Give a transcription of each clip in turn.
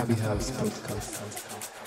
Navi House Podcast.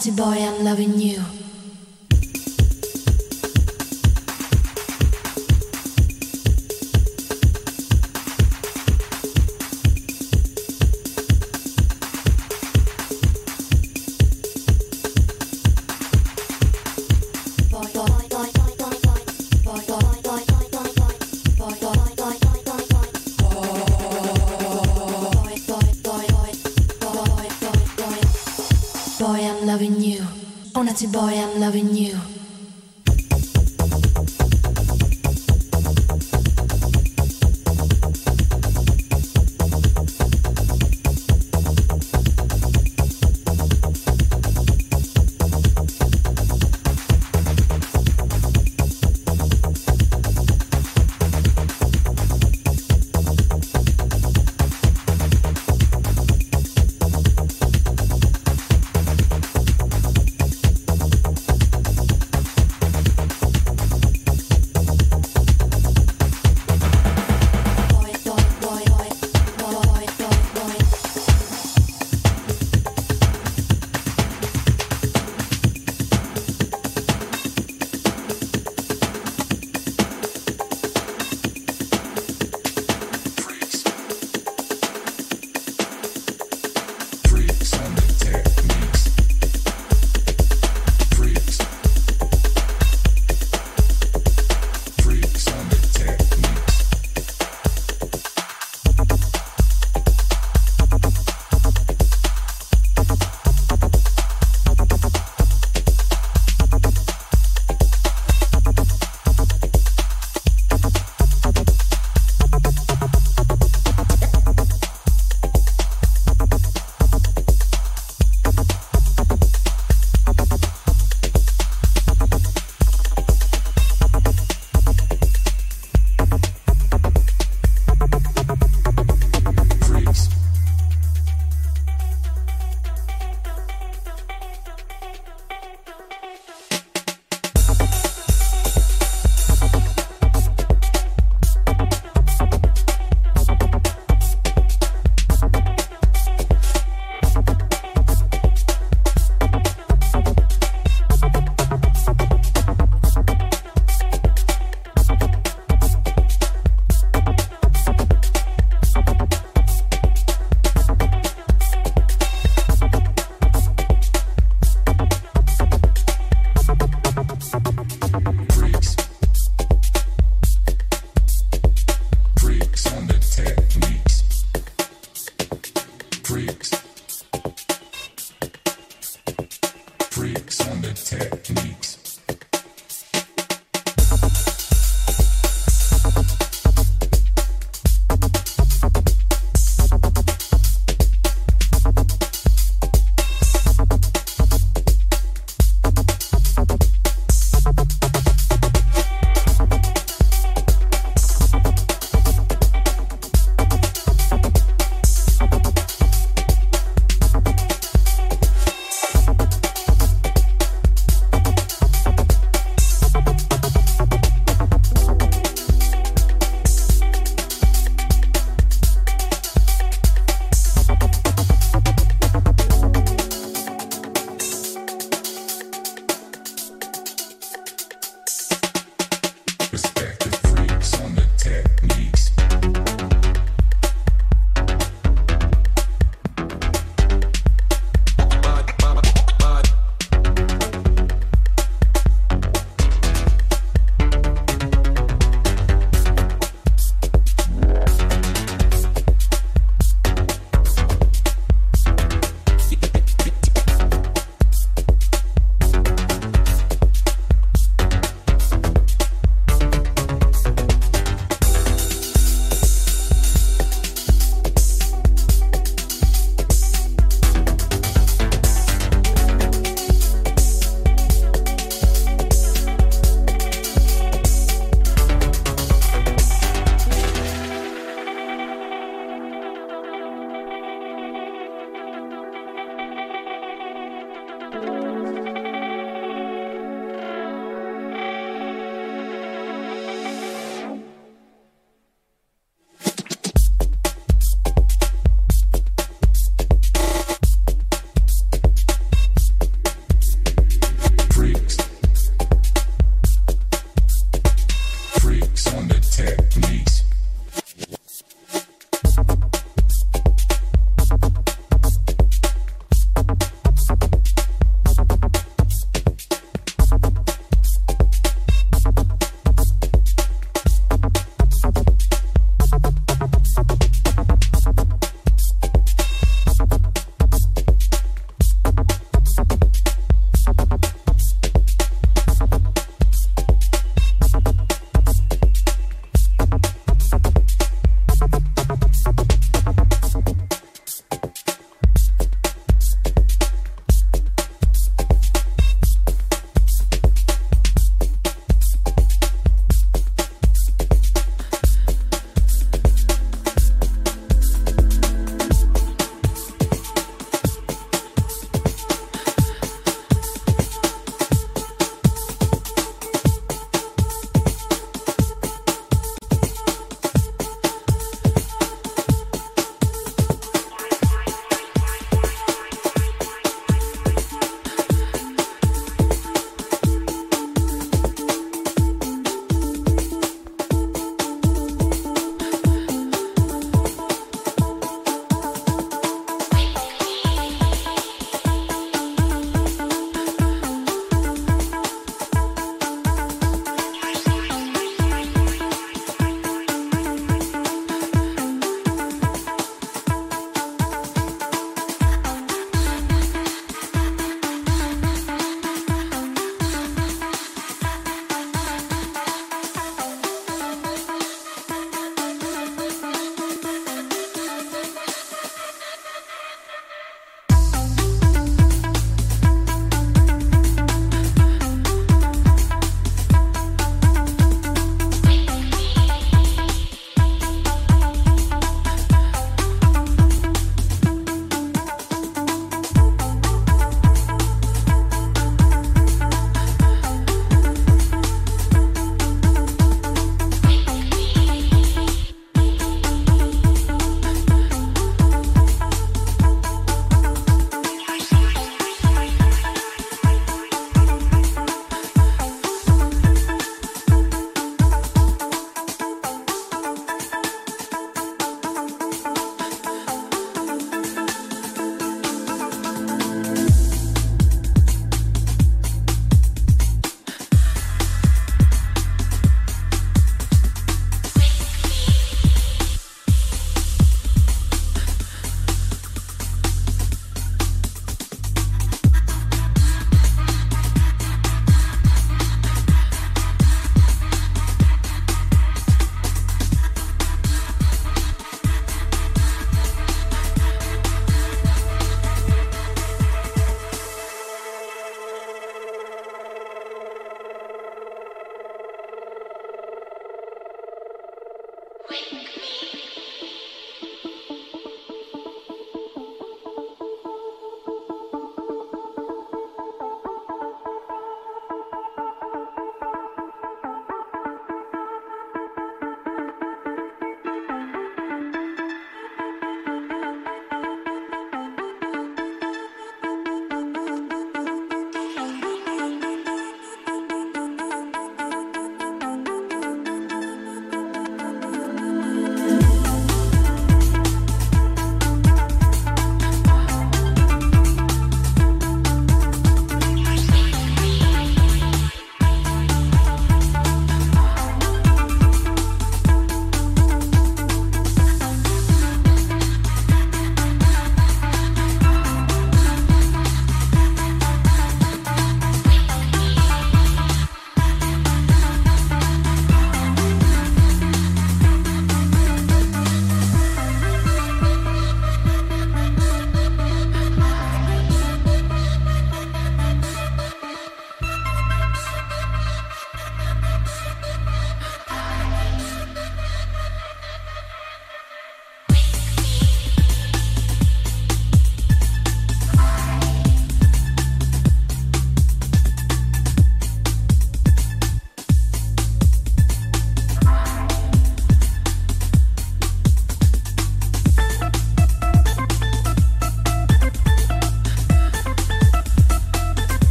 Naughty boy, I'm loving you.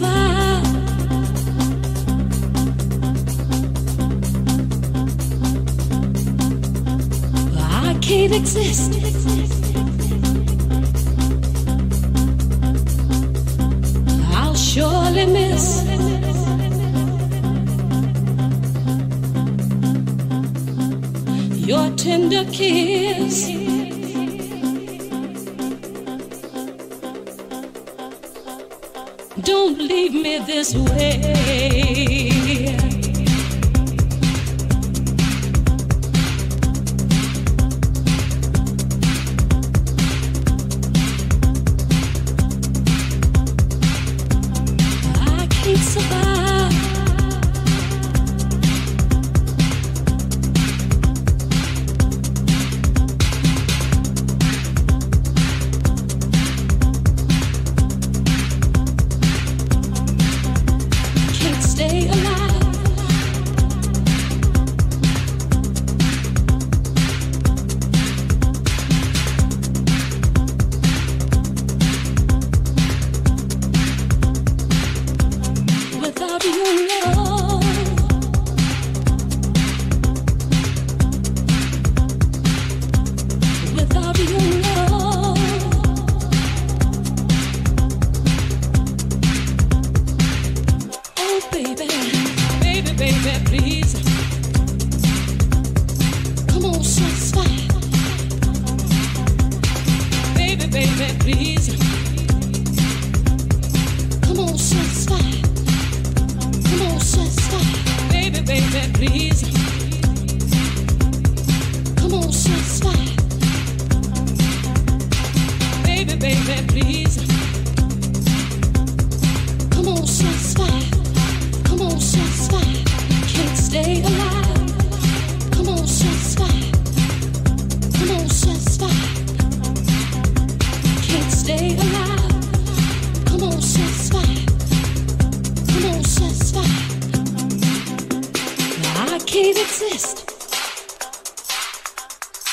survive. Don't leave me this way.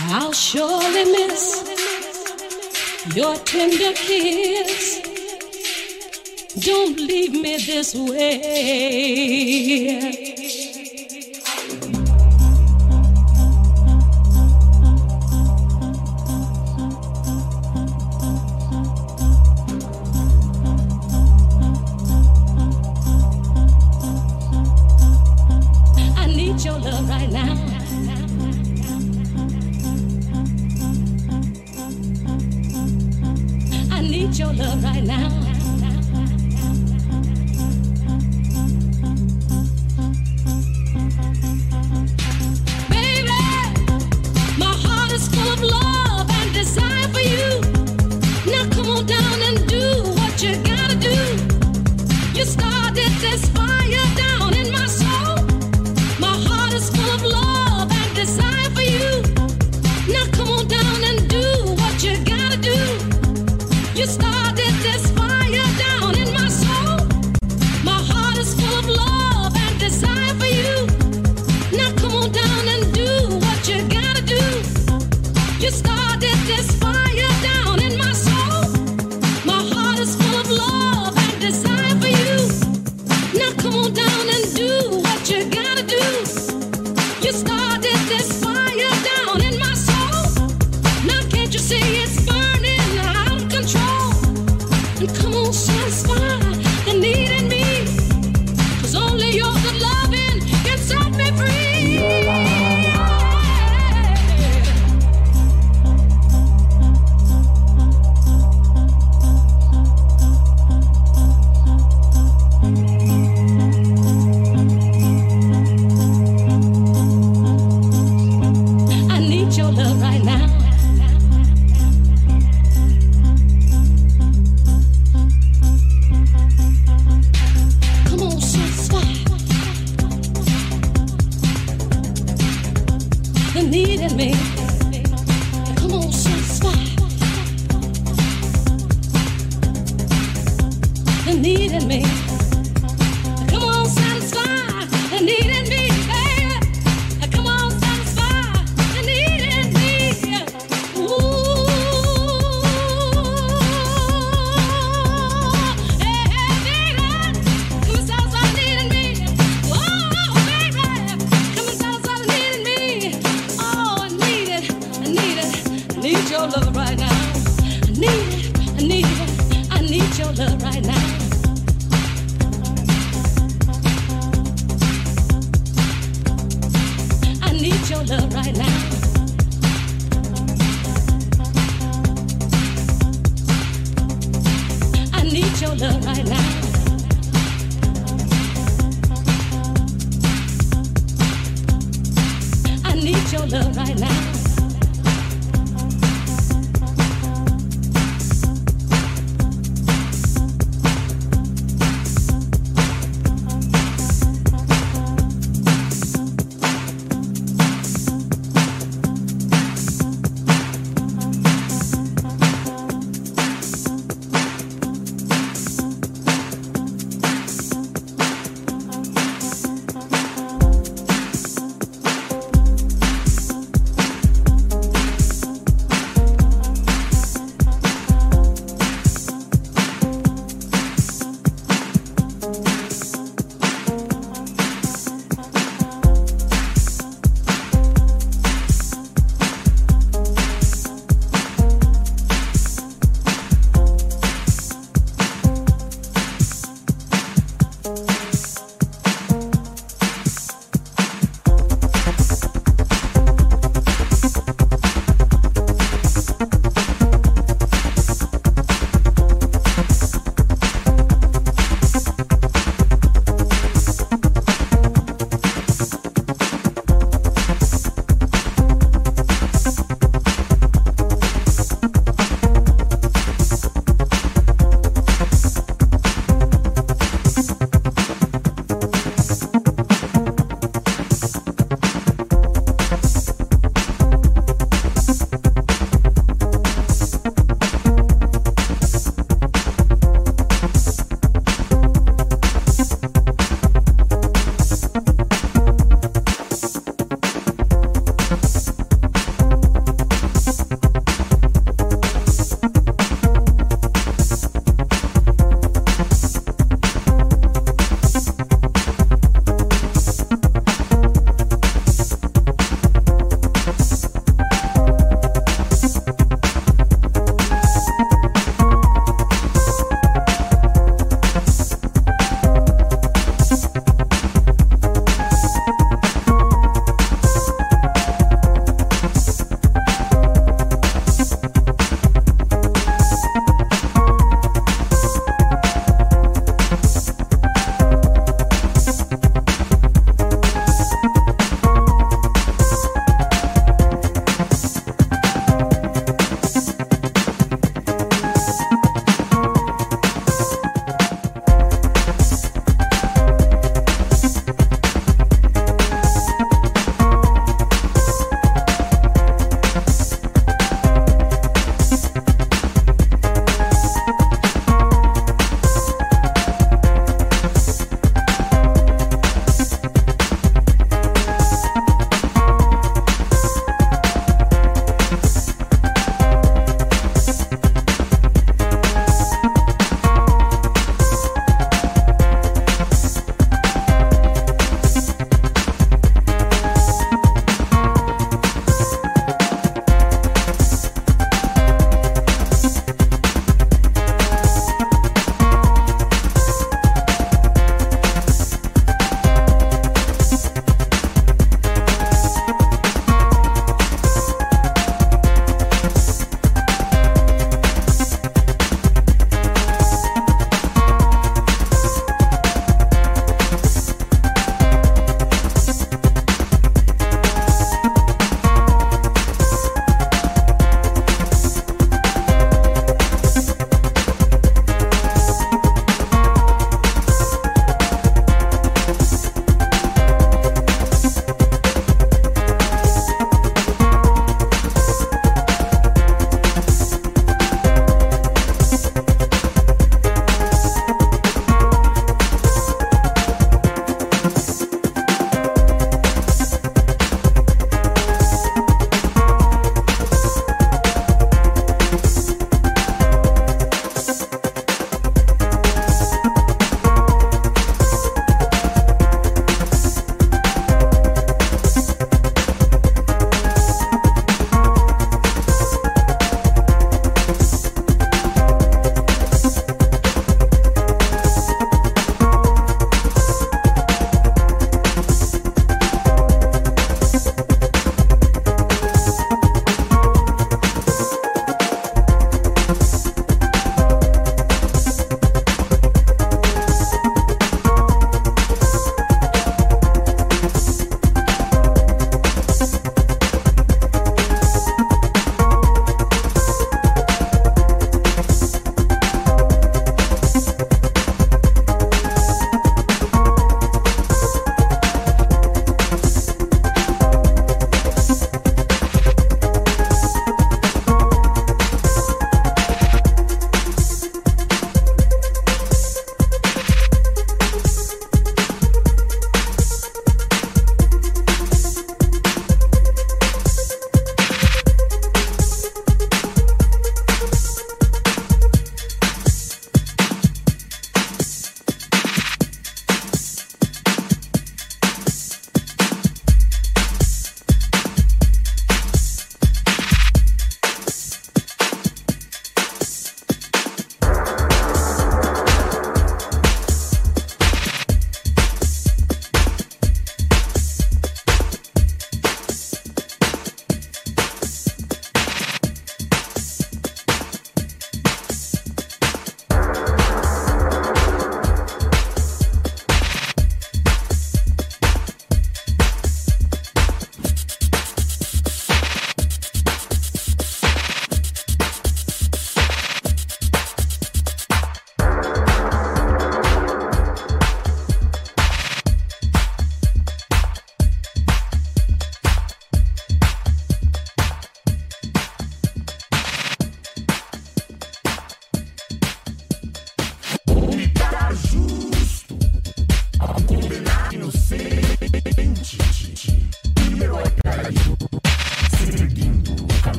I'll surely miss your tender kiss. Don't leave me this way.